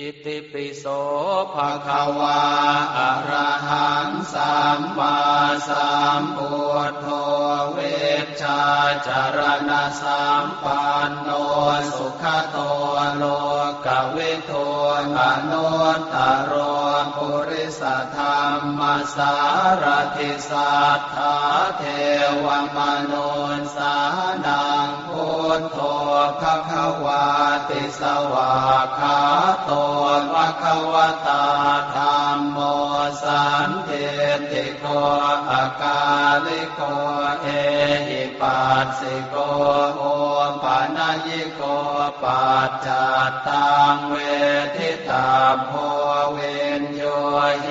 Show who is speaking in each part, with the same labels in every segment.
Speaker 1: อิติปิโสภะคะวาอะระหังสัมมาสัมพุทโธเวชาจารณะสัมปันโนสุขโตโลกเวิทูอนุตตรปุริสธรรมสารทิสัทธาเทวมนุนสานังพุทโธภะคะวาติสวาคาโต คะวตาธรรมโมสันเทติโกอากาลิโกเอหิปัสสิโกโอปานายิโกปัจจัตตังเวทิตาโพเวนโยเย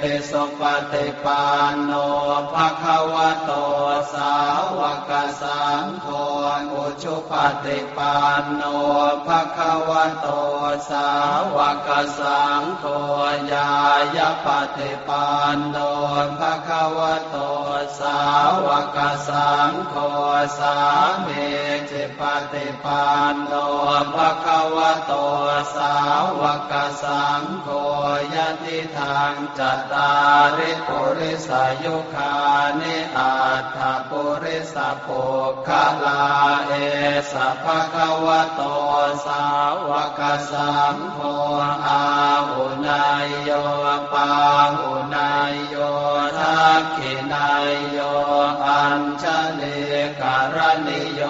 Speaker 1: ติสุปฏิปันโนภะคะวะโตสาวกสังโฆ ชุปฏิปันโนภะคะวะโตสาวกสังโฆญายปฏิปันโนภะคะวะโต สาวกสังโฆสามีจิปฏิปันโนภะคะวะโตสาวกสังโฆยะติทางจัตตาริปุริสายุคานิอัตถปุริสปุคลาเอสะภะคะวะโตสาวกสังโฆอาหุนายโยปาหุนายโย กขินายโยอัญชลิการณิโย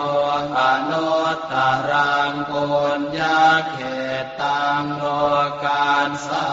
Speaker 1: อนุตตรังปุญญาเขตตังโลกาสา